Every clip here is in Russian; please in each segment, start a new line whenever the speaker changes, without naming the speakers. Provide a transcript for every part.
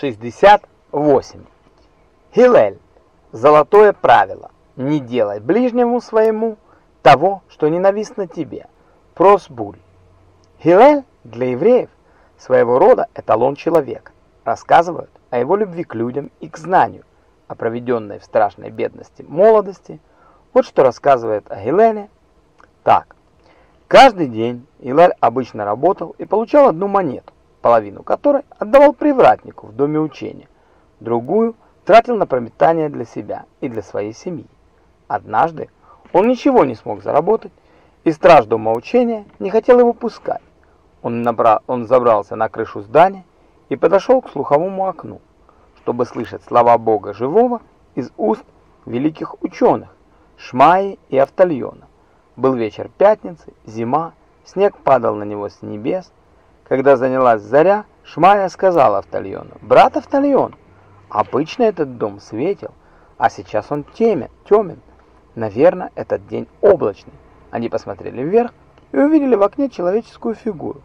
68. Хилель. Золотое правило. Не делай ближнему своему того, что ненавистно тебе. Просбуль. Хилель для евреев своего рода эталон человека. Рассказывают о его любви к людям и к знанию, о проведенной в страшной бедности молодости. Вот что рассказывает о Хилеле. Так. Каждый день Илель обычно работал и получал одну монету половину которой отдавал привратнику в доме учения, другую тратил на пропитание для себя и для своей семьи. Однажды он ничего не смог заработать, и страж дома учения не хотел его пускать. Он, набрал, он забрался на крышу здания и подошел к слуховому окну, чтобы слышать слова Бога живого из уст великих ученых Шмаи и Автальона. Был вечер пятницы, зима, снег падал на него с небес, когда занялась заря, Шмая сказала Автальону, «Брат Автальон, обычно этот дом светил, а сейчас он темен, темен. Наверное, этот день облачный». Они посмотрели вверх и увидели в окне человеческую фигуру.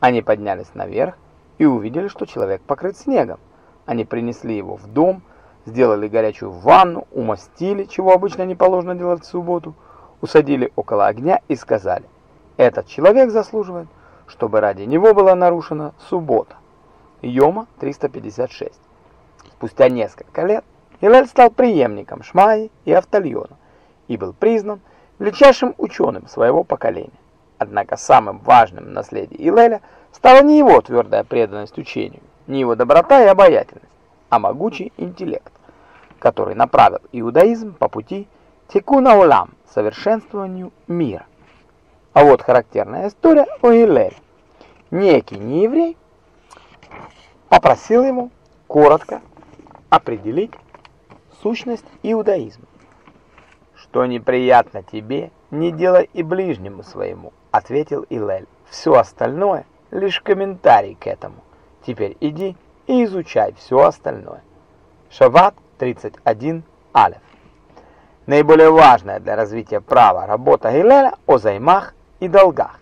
Они поднялись наверх и увидели, что человек покрыт снегом. Они принесли его в дом, сделали горячую ванну, умастили, чего обычно не положено делать в субботу, усадили около огня и сказали, «Этот человек заслуживает чтобы ради него была нарушена суббота. Йома 356. Спустя несколько лет Илель стал преемником Шмаи и Автальона и был признан величайшим ученым своего поколения. Однако самым важным в наследии Илеля стала не его твердая преданность учению, не его доброта и обаятельность, а могучий интеллект, который направил иудаизм по пути тикуна улам, совершенствованию мира. А вот характерная история о Илеле. Некий нееврей попросил ему коротко определить сущность иудаизма. «Что неприятно тебе, не делай и ближнему своему», — ответил Илель. «Все остальное — лишь комментарий к этому. Теперь иди и изучай все остальное». Шаббат 31 Алеф. Наиболее важная для развития права работа Илеля о займах и долгах.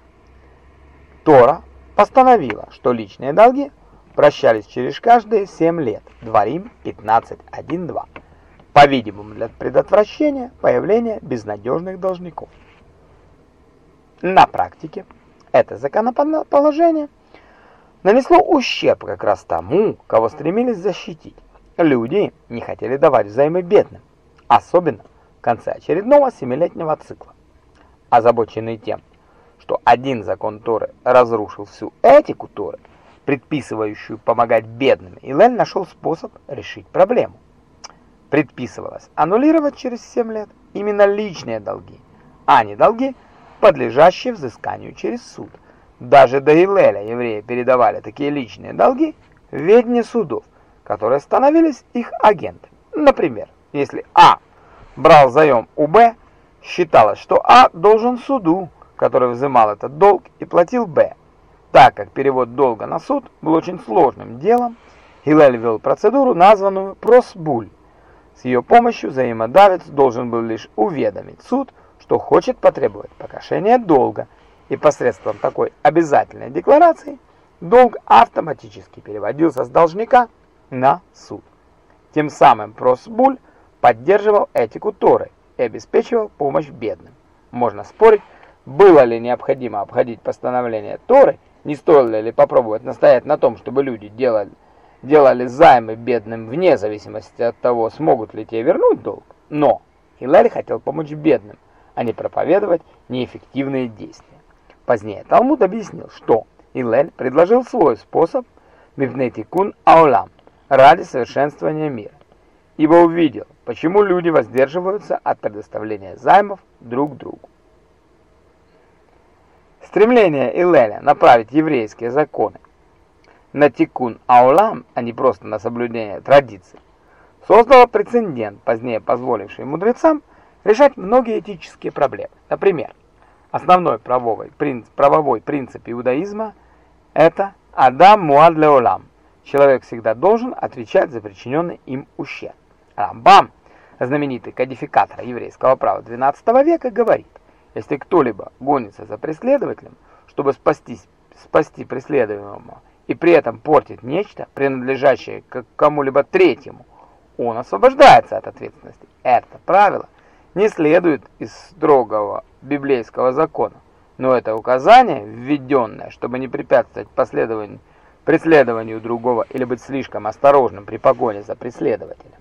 Тора постановила, что личные долги прощались через каждые 7 лет. Дворим 15.1.2. По-видимому, для предотвращения появления безнадежных должников. На практике это законоположение нанесло ущерб как раз тому, кого стремились защитить. Люди не хотели давать взаймы бедным, особенно в конце очередного семилетнего цикла. Озабоченные тем, что один закон Торы разрушил всю этику Торы, предписывающую помогать бедным, Илель нашел способ решить проблему. Предписывалось аннулировать через 7 лет именно личные долги, а не долги, подлежащие взысканию через суд. Даже до Илеля евреи передавали такие личные долги в ведение судов, которые становились их агентами. Например, если А брал заем у Б, считалось, что А должен суду который взимал этот долг и платил Б. Так как перевод долга на суд был очень сложным делом, Хилель ввел процедуру, названную просбуль. С ее помощью взаимодавец должен был лишь уведомить суд, что хочет потребовать погашения долга, и посредством такой обязательной декларации долг автоматически переводился с должника на суд. Тем самым просбуль поддерживал этику Торы и обеспечивал помощь бедным. Можно спорить, было ли необходимо обходить постановление Торы, не стоило ли попробовать настоять на том, чтобы люди делали, делали займы бедным вне зависимости от того, смогут ли те вернуть долг. Но Хиларь хотел помочь бедным, а не проповедовать неэффективные действия. Позднее Талмуд объяснил, что Илель предложил свой способ Мивнетикун Аулам ради совершенствования мира, ибо увидел, почему люди воздерживаются от предоставления займов друг другу. Стремление Илеля направить еврейские законы на тикун аулам, а не просто на соблюдение традиций, создало прецедент, позднее позволивший мудрецам решать многие этические проблемы. Например, основной правовой принцип, правовой принцип иудаизма – это «Адам муад леолам» – человек всегда должен отвечать за причиненный им ущерб. Рамбам, знаменитый кодификатор еврейского права XII века, говорит – если кто-либо гонится за преследователем, чтобы спастись, спасти преследуемого и при этом портит нечто, принадлежащее к кому-либо третьему, он освобождается от ответственности. Это правило не следует из строгого библейского закона, но это указание, введенное, чтобы не препятствовать последованию, преследованию другого или быть слишком осторожным при погоне за преследователем.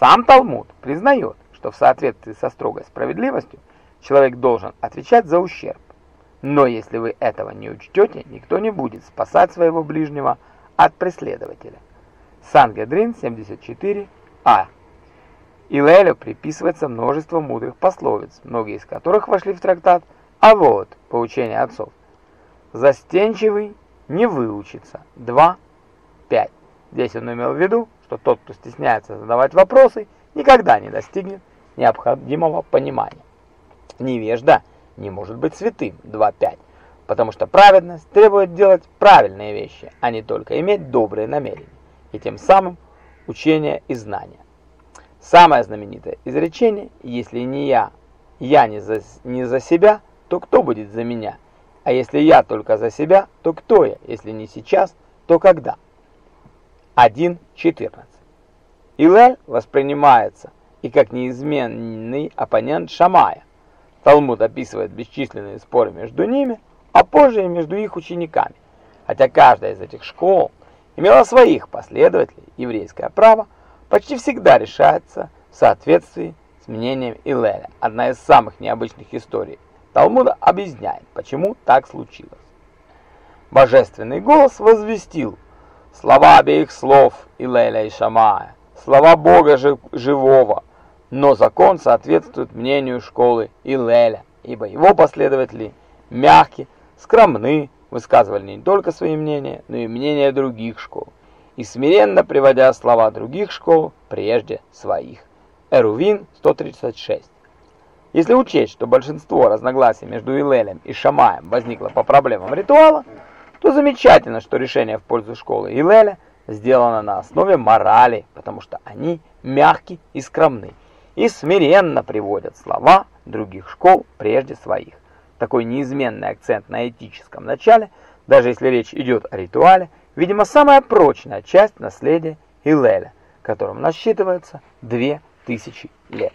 Сам Талмуд признает, что в соответствии со строгой справедливостью человек должен отвечать за ущерб. Но если вы этого не учтете, никто не будет спасать своего ближнего от преследователя. Сангедрин 74а. Илелю приписывается множество мудрых пословиц, многие из которых вошли в трактат «А вот» поучение отцов. Застенчивый не выучится. 2, 5. Здесь он имел в виду, что тот, кто стесняется задавать вопросы, никогда не достигнет необходимого понимания. Невежда не может быть святым. 2.5. Потому что праведность требует делать правильные вещи, а не только иметь добрые намерения. И тем самым учение и знания. Самое знаменитое изречение «Если не я, я не за, не за себя, то кто будет за меня? А если я только за себя, то кто я? Если не сейчас, то когда?» 1.14 Илель воспринимается и как неизменный оппонент Шамая. Талмуд описывает бесчисленные споры между ними, а позже и между их учениками. Хотя каждая из этих школ имела своих последователей, еврейское право почти всегда решается в соответствии с мнением Илеля. Одна из самых необычных историй Талмуда объясняет, почему так случилось. Божественный голос возвестил слова обеих слов Илеля и Шамая, слова Бога живого, но закон соответствует мнению школы Илеля, ибо его последователи мягкие, скромны, высказывали не только свои мнения, но и мнения других школ и смиренно приводя слова других школ прежде своих. Эрувин 136. Если учесть, что большинство разногласий между Илелем и Шамаем возникло по проблемам ритуала, то замечательно, что решение в пользу школы Илеля сделано на основе морали, потому что они мягки и скромны, и смиренно приводят слова других школ прежде своих. Такой неизменный акцент на этическом начале, даже если речь идет о ритуале, видимо, самая прочная часть наследия Хиллеля, которому насчитывается две тысячи лет.